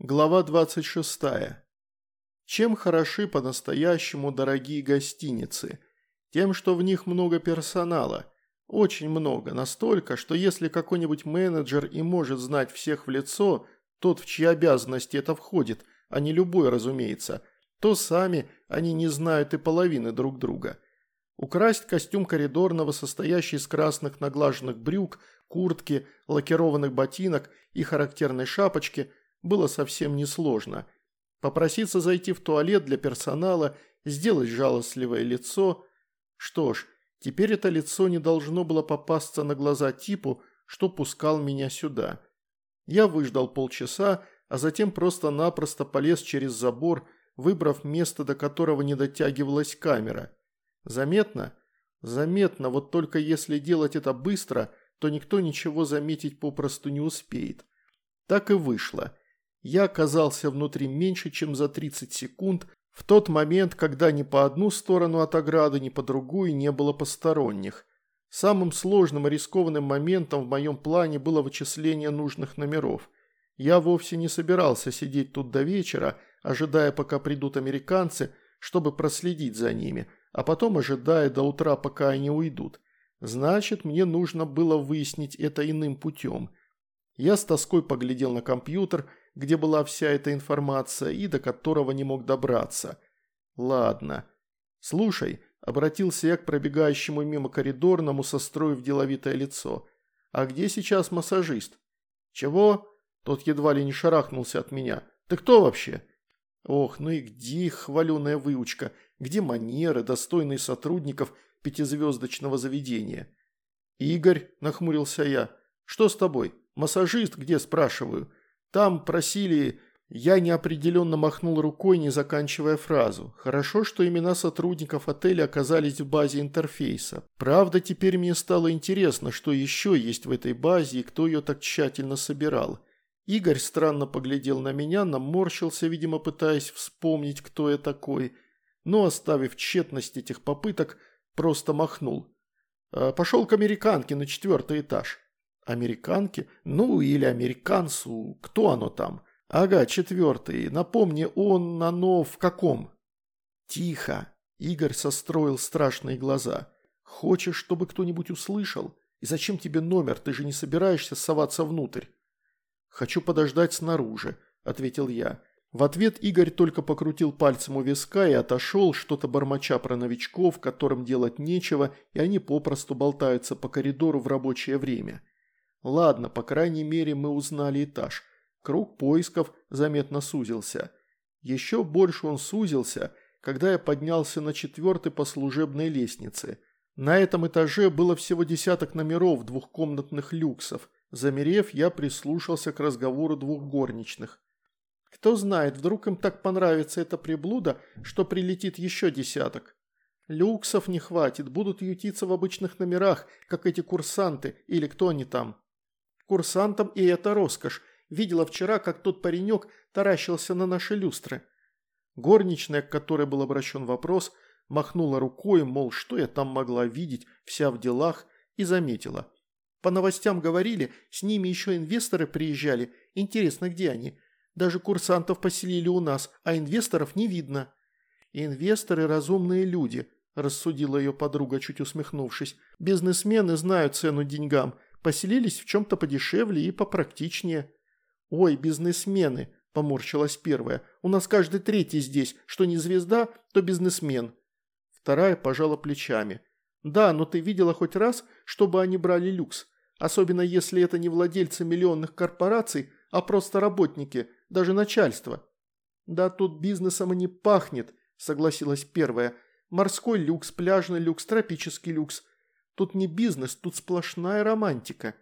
Глава 26. Чем хороши по-настоящему дорогие гостиницы? Тем, что в них много персонала. Очень много, настолько, что если какой-нибудь менеджер и может знать всех в лицо, тот, в чьи обязанности это входит, а не любой, разумеется, то сами они не знают и половины друг друга. Украсть костюм коридорного, состоящий из красных наглаженных брюк, куртки, лакированных ботинок и характерной шапочки – было совсем несложно. Попроситься зайти в туалет для персонала, сделать жалостливое лицо. Что ж, теперь это лицо не должно было попасться на глаза типу, что пускал меня сюда. Я выждал полчаса, а затем просто-напросто полез через забор, выбрав место, до которого не дотягивалась камера. Заметно? Заметно, вот только если делать это быстро, то никто ничего заметить попросту не успеет. Так и вышло. Я оказался внутри меньше, чем за 30 секунд, в тот момент, когда ни по одну сторону от ограды, ни по другую не было посторонних. Самым сложным и рискованным моментом в моем плане было вычисление нужных номеров. Я вовсе не собирался сидеть тут до вечера, ожидая, пока придут американцы, чтобы проследить за ними, а потом ожидая до утра, пока они уйдут. Значит, мне нужно было выяснить это иным путем. Я с тоской поглядел на компьютер где была вся эта информация и до которого не мог добраться. Ладно. Слушай, обратился я к пробегающему мимо коридорному, состроив деловитое лицо. А где сейчас массажист? Чего? Тот едва ли не шарахнулся от меня. Ты кто вообще? Ох, ну и где их хваленая выучка? Где манеры, достойные сотрудников пятизвездочного заведения? Игорь, нахмурился я. Что с тобой? Массажист где, спрашиваю? Там просили... Я неопределенно махнул рукой, не заканчивая фразу. Хорошо, что имена сотрудников отеля оказались в базе интерфейса. Правда, теперь мне стало интересно, что еще есть в этой базе и кто ее так тщательно собирал. Игорь странно поглядел на меня, наморщился, видимо, пытаясь вспомнить, кто я такой, но, оставив тщетность этих попыток, просто махнул. «А, «Пошел к американке на четвертый этаж». Американки? Ну, или американцу, кто оно там? Ага, четвертый. Напомни, он, оно в каком? Тихо. Игорь состроил страшные глаза. Хочешь, чтобы кто-нибудь услышал? И зачем тебе номер? Ты же не собираешься соваться внутрь. Хочу подождать снаружи, ответил я. В ответ Игорь только покрутил пальцем у виска и отошел, что-то бормоча про новичков, которым делать нечего, и они попросту болтаются по коридору в рабочее время. Ладно, по крайней мере мы узнали этаж. Круг поисков заметно сузился. Еще больше он сузился, когда я поднялся на четвертый по служебной лестнице. На этом этаже было всего десяток номеров двухкомнатных люксов. Замерев, я прислушался к разговору двух горничных. Кто знает, вдруг им так понравится эта приблуда, что прилетит еще десяток. Люксов не хватит, будут ютиться в обычных номерах, как эти курсанты или кто они там. Курсантам и это роскошь. Видела вчера, как тот паренек таращился на наши люстры. Горничная, к которой был обращен вопрос, махнула рукой, мол, что я там могла видеть, вся в делах, и заметила. По новостям говорили, с ними еще инвесторы приезжали. Интересно, где они? Даже курсантов поселили у нас, а инвесторов не видно. Инвесторы – разумные люди, рассудила ее подруга, чуть усмехнувшись. Бизнесмены знают цену деньгам – Поселились в чем-то подешевле и попрактичнее. Ой, бизнесмены, поморщилась первая. У нас каждый третий здесь, что не звезда, то бизнесмен. Вторая пожала плечами. Да, но ты видела хоть раз, чтобы они брали люкс? Особенно если это не владельцы миллионных корпораций, а просто работники, даже начальство. Да тут бизнесом и не пахнет, согласилась первая. Морской люкс, пляжный люкс, тропический люкс. Тут не бизнес, тут сплошная романтика.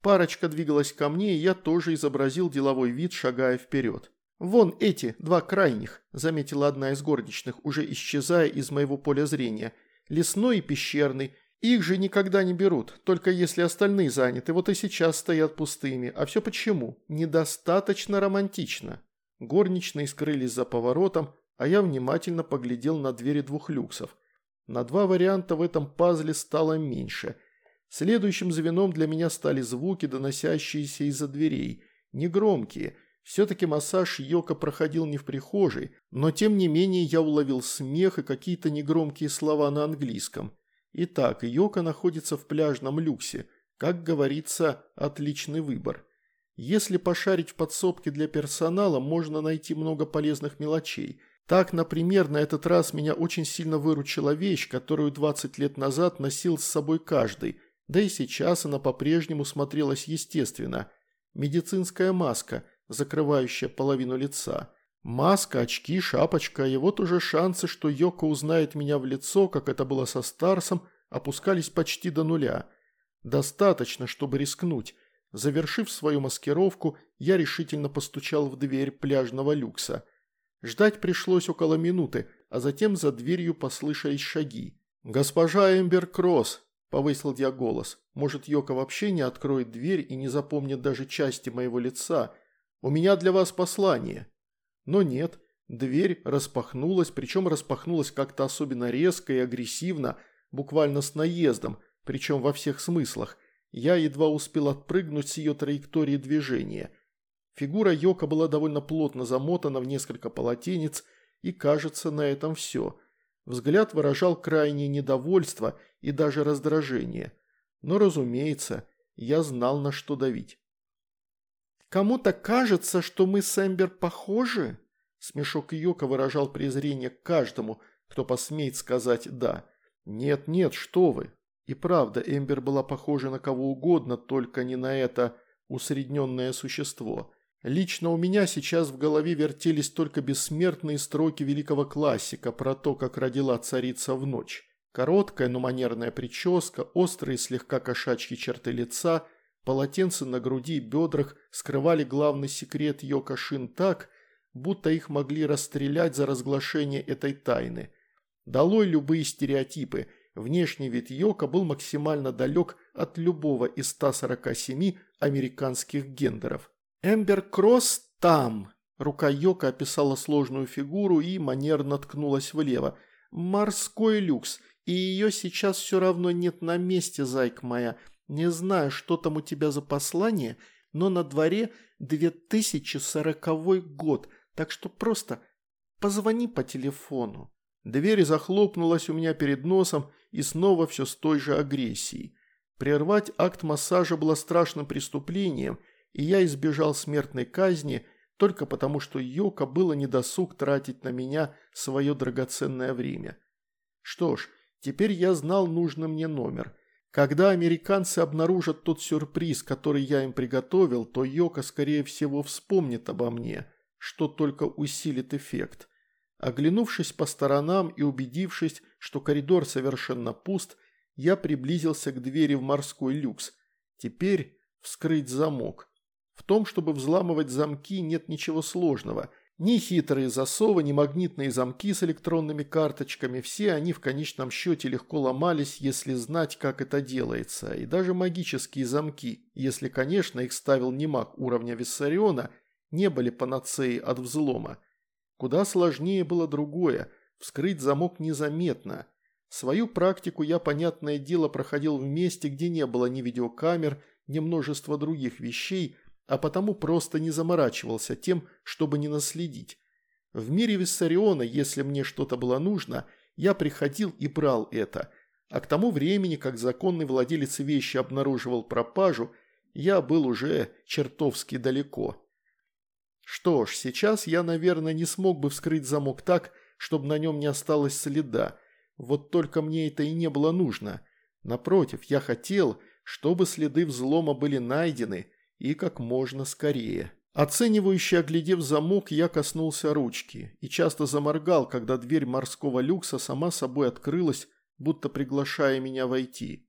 Парочка двигалась ко мне, и я тоже изобразил деловой вид, шагая вперед. «Вон эти, два крайних», – заметила одна из горничных, уже исчезая из моего поля зрения. «Лесной и пещерный. Их же никогда не берут, только если остальные заняты. Вот и сейчас стоят пустыми. А все почему? Недостаточно романтично». Горничные скрылись за поворотом, а я внимательно поглядел на двери двух люксов. На два варианта в этом пазле стало меньше. Следующим звеном для меня стали звуки, доносящиеся из-за дверей. Негромкие, Все-таки массаж Йока проходил не в прихожей, но тем не менее я уловил смех и какие-то негромкие слова на английском. Итак, Йока находится в пляжном люксе. Как говорится, отличный выбор. Если пошарить в подсобке для персонала, можно найти много полезных мелочей. Так, например, на этот раз меня очень сильно выручила вещь, которую 20 лет назад носил с собой каждый, да и сейчас она по-прежнему смотрелась естественно. Медицинская маска – закрывающая половину лица. Маска, очки, шапочка, и вот уже шансы, что Йоко узнает меня в лицо, как это было со Старсом, опускались почти до нуля. Достаточно, чтобы рискнуть. Завершив свою маскировку, я решительно постучал в дверь пляжного люкса. Ждать пришлось около минуты, а затем за дверью послышались шаги. «Госпожа Эмбер Кросс!» – повысил я голос. «Может, Йока вообще не откроет дверь и не запомнит даже части моего лица?» У меня для вас послание». Но нет, дверь распахнулась, причем распахнулась как-то особенно резко и агрессивно, буквально с наездом, причем во всех смыслах. Я едва успел отпрыгнуть с ее траектории движения. Фигура Йока была довольно плотно замотана в несколько полотенец, и кажется, на этом все. Взгляд выражал крайнее недовольство и даже раздражение. Но, разумеется, я знал, на что давить. Кому-то кажется, что мы с Эмбер похожи?» Смешок Йока выражал презрение к каждому, кто посмеет сказать «да». «Нет-нет, что вы!» И правда, Эмбер была похожа на кого угодно, только не на это усредненное существо. Лично у меня сейчас в голове вертелись только бессмертные строки великого классика про то, как родила царица в ночь. Короткая, но манерная прическа, острые слегка кошачьи черты лица – Полотенца на груди и бедрах скрывали главный секрет Йокашин так, будто их могли расстрелять за разглашение этой тайны. Долой любые стереотипы, внешний вид Йока был максимально далек от любого из 147 американских гендеров. «Эмбер Кросс там!» Рука Йока описала сложную фигуру и манерно ткнулась влево. «Морской люкс, и ее сейчас все равно нет на месте, зайка моя. Не знаю, что там у тебя за послание, но на дворе 2040 год, так что просто позвони по телефону». Дверь захлопнулась у меня перед носом и снова все с той же агрессией. Прервать акт массажа было страшным преступлением, и я избежал смертной казни только потому, что Йока было недосуг тратить на меня свое драгоценное время. Что ж, теперь я знал нужный мне номер – когда американцы обнаружат тот сюрприз, который я им приготовил, то Йока, скорее всего, вспомнит обо мне, что только усилит эффект. Оглянувшись по сторонам и убедившись, что коридор совершенно пуст, я приблизился к двери в морской люкс. Теперь вскрыть замок. В том, чтобы взламывать замки, нет ничего сложного – ни хитрые засовы, ни магнитные замки с электронными карточками, все они в конечном счете легко ломались, если знать, как это делается. И даже магические замки, если, конечно, их ставил не маг уровня Виссариона, не были панацеей от взлома. Куда сложнее было другое – вскрыть замок незаметно. Свою практику я, понятное дело, проходил в месте, где не было ни видеокамер, ни множества других вещей – а потому просто не заморачивался тем, чтобы не наследить. В мире Виссариона, если мне что-то было нужно, я приходил и брал это, а к тому времени, как законный владелец вещи обнаруживал пропажу, я был уже чертовски далеко. Что ж, сейчас я, наверное, не смог бы вскрыть замок так, чтобы на нем не осталось следа, вот только мне это и не было нужно. Напротив, я хотел, чтобы следы взлома были найдены – и как можно скорее. Оценивающе оглядев замок, я коснулся ручки и часто заморгал, когда дверь морского люкса сама собой открылась, будто приглашая меня войти.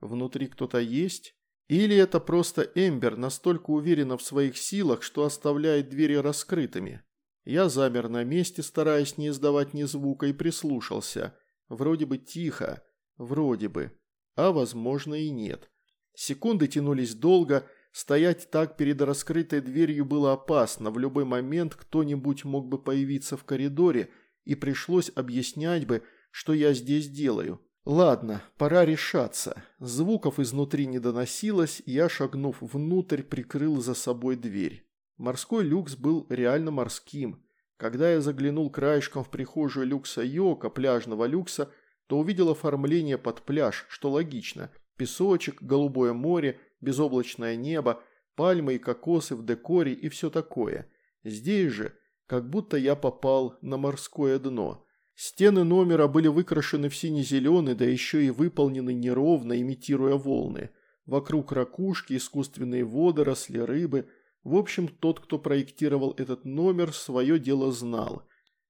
Внутри кто-то есть? Или это просто Эмбер настолько уверена в своих силах, что оставляет двери раскрытыми? Я замер на месте, стараясь не издавать ни звука, и прислушался. Вроде бы тихо, вроде бы, а возможно и нет. Секунды тянулись долго, Стоять так перед раскрытой дверью было опасно, в любой момент кто-нибудь мог бы появиться в коридоре, и пришлось объяснять бы, что я здесь делаю. Ладно, пора решаться. Звуков изнутри не доносилось, я, шагнув внутрь, прикрыл за собой дверь. Морской люкс был реально морским. Когда я заглянул краешком в прихожую люкса Йока, пляжного люкса, то увидел оформление под пляж, что логично. Песочек, голубое море, безоблачное небо, пальмы и кокосы в декоре и все такое. Здесь же, как будто я попал на морское дно. Стены номера были выкрашены в сине-зеленый, да еще и выполнены неровно, имитируя волны. Вокруг ракушки, искусственные водоросли, рыбы. В общем, тот, кто проектировал этот номер, свое дело знал.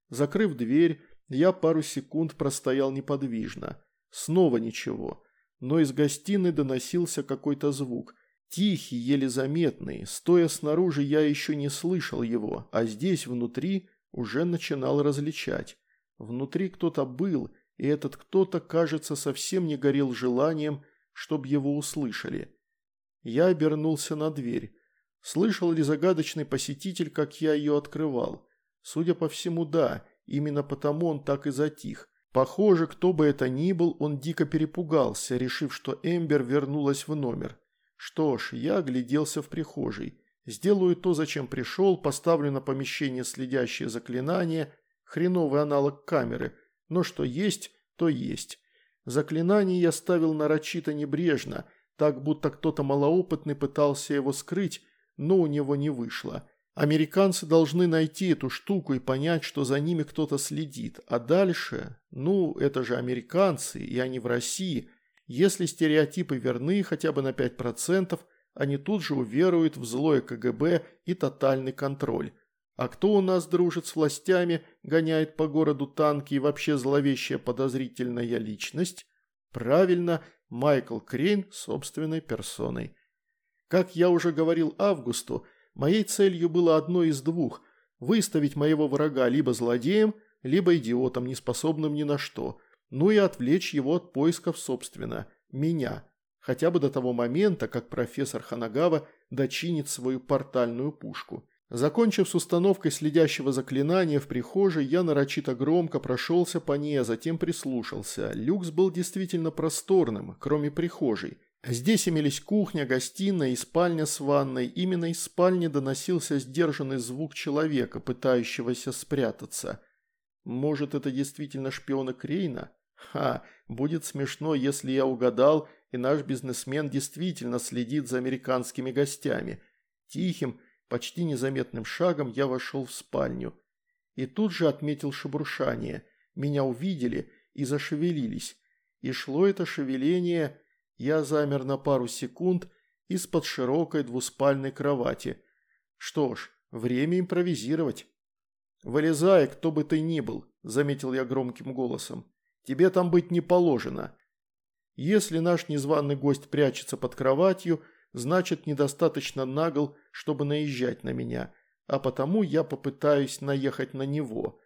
Закрыв дверь, я пару секунд простоял неподвижно. Снова ничего. Но из гостиной доносился какой-то звук. Тихий, еле заметный. Стоя снаружи, я еще не слышал его, а здесь, внутри, уже начинал различать. Внутри кто-то был, и этот кто-то, кажется, совсем не горел желанием, чтобы его услышали. Я обернулся на дверь. Слышал ли загадочный посетитель, как я ее открывал? Судя по всему, да, именно потому он так и затих. Похоже, кто бы это ни был, он дико перепугался, решив, что Эмбер вернулась в номер. Что ж, я огляделся в прихожей. Сделаю то, зачем пришел, поставлю на помещение следящее заклинание хреновый аналог камеры, но что есть, то есть. Заклинание я ставил нарочито небрежно, так будто кто-то малоопытный пытался его скрыть, но у него не вышло. Американцы должны найти эту штуку и понять, что за ними кто-то следит. А дальше, ну, это же американцы, и они в России. Если стереотипы верны хотя бы на 5%, они тут же уверуют в злое КГБ и тотальный контроль. А кто у нас дружит с властями, гоняет по городу танки и вообще зловещая подозрительная личность? Правильно, Майкл Крейн собственной персоной. Как я уже говорил Августу, моей целью было одно из двух – выставить моего врага либо злодеем, либо идиотом, неспособным ни на что, ну и отвлечь его от поисков, собственно, меня, хотя бы до того момента, как профессор Ханагава дочинит свою портальную пушку. Закончив с установкой следящего заклинания в прихожей, я нарочито громко прошелся по ней, а затем прислушался. Люкс был действительно просторным, кроме прихожей. Здесь имелись кухня, гостиная и спальня с ванной. Именно из спальни доносился сдержанный звук человека, пытающегося спрятаться. Может, это действительно шпионы Крейна? Ха, будет смешно, если я угадал, и наш бизнесмен действительно следит за американскими гостями. Тихим, Почти незаметным шагом я вошел в спальню. И тут же отметил шебуршание. Меня увидели и зашевелились. И шло это шевеление, я замер на пару секунд из-под широкой двуспальной кровати. Что ж, время импровизировать. «Вылезай, кто бы ты ни был», – заметил я громким голосом. «Тебе там быть не положено. Если наш незваный гость прячется под кроватью – значит недостаточно нагл, чтобы наезжать на меня, а потому я попытаюсь наехать на него.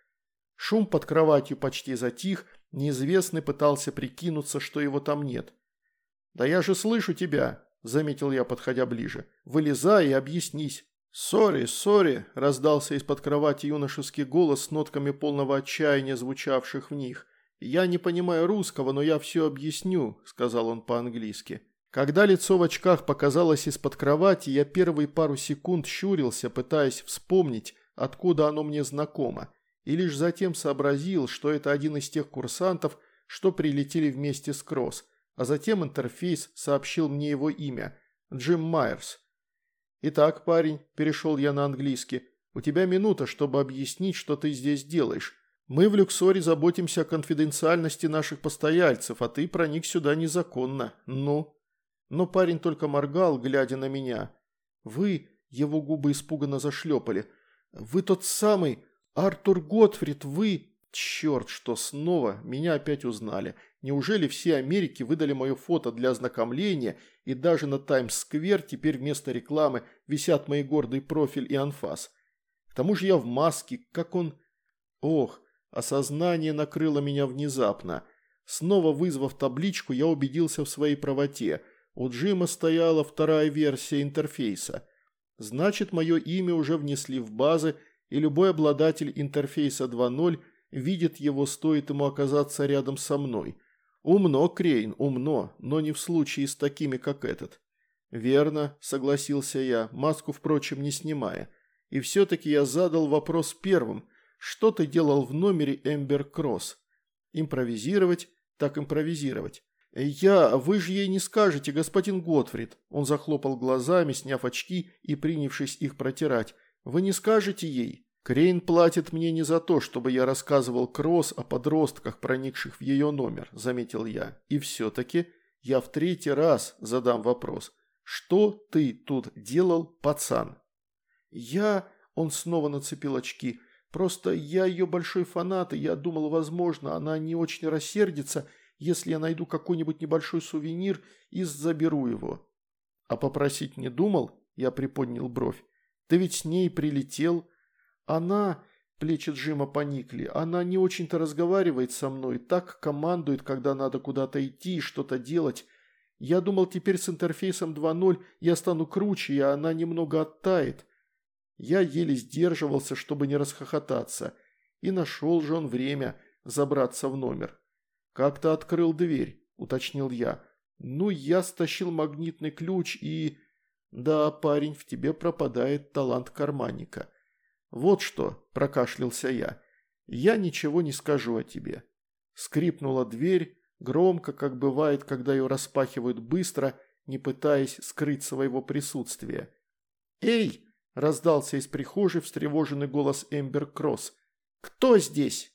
Шум под кроватью почти затих, неизвестный пытался прикинуться, что его там нет. «Да я же слышу тебя», – заметил я, подходя ближе. «Вылезай и объяснись». «Сори, сори», – раздался из-под кровати юношеский голос с нотками полного отчаяния, звучавших в них. «Я не понимаю русского, но я все объясню», – сказал он по-английски. Когда лицо в очках показалось из-под кровати, я первые пару секунд щурился, пытаясь вспомнить, откуда оно мне знакомо, и лишь затем сообразил, что это один из тех курсантов, что прилетели вместе с Кросс, а затем интерфейс сообщил мне его имя – Джим Майерс. «Итак, парень», – перешел я на английский, – «у тебя минута, чтобы объяснить, что ты здесь делаешь. Мы в Люксоре заботимся о конфиденциальности наших постояльцев, а ты проник сюда незаконно. Ну?» Но парень только моргал, глядя на меня. «Вы...» – его губы испуганно зашлепали. «Вы тот самый... Артур Готфрид, вы...» Черт, что снова меня опять узнали. Неужели все Америки выдали мое фото для ознакомления, и даже на Таймс-сквер теперь вместо рекламы висят мои гордый профиль и анфас? К тому же я в маске, как он... Ох, осознание накрыло меня внезапно. Снова вызвав табличку, я убедился в своей правоте – у Джима стояла вторая версия интерфейса. Значит, мое имя уже внесли в базы, и любой обладатель интерфейса 2.0 видит его, стоит ему оказаться рядом со мной. Умно, Крейн, умно, но не в случае с такими, как этот. «Верно», – согласился я, маску, впрочем, не снимая. И все-таки я задал вопрос первым. Что ты делал в номере Эмбер Кросс? Импровизировать, так импровизировать. «Я... Вы же ей не скажете, господин Готфрид!» Он захлопал глазами, сняв очки и принявшись их протирать. «Вы не скажете ей?» «Крейн платит мне не за то, чтобы я рассказывал Кросс о подростках, проникших в ее номер», – заметил я. «И все-таки я в третий раз задам вопрос. Что ты тут делал, пацан?» «Я...» – он снова нацепил очки. «Просто я ее большой фанат, и я думал, возможно, она не очень рассердится, если я найду какой-нибудь небольшой сувенир и заберу его». «А попросить не думал?» – я приподнял бровь. «Ты ведь с ней прилетел...» «Она...» – плечи Джима поникли. «Она не очень-то разговаривает со мной, так командует, когда надо куда-то идти и что-то делать. Я думал, теперь с интерфейсом 2.0 я стану круче, и она немного оттает». Я еле сдерживался, чтобы не расхохотаться. И нашел же он время забраться в номер. «Как-то открыл дверь», – уточнил я. «Ну, я стащил магнитный ключ и...» «Да, парень, в тебе пропадает талант карманника. «Вот что», – прокашлялся я, – «я ничего не скажу о тебе». Скрипнула дверь, громко, как бывает, когда ее распахивают быстро, не пытаясь скрыть своего присутствия. «Эй!» – раздался из прихожей встревоженный голос Эмбер Кросс. «Кто здесь?»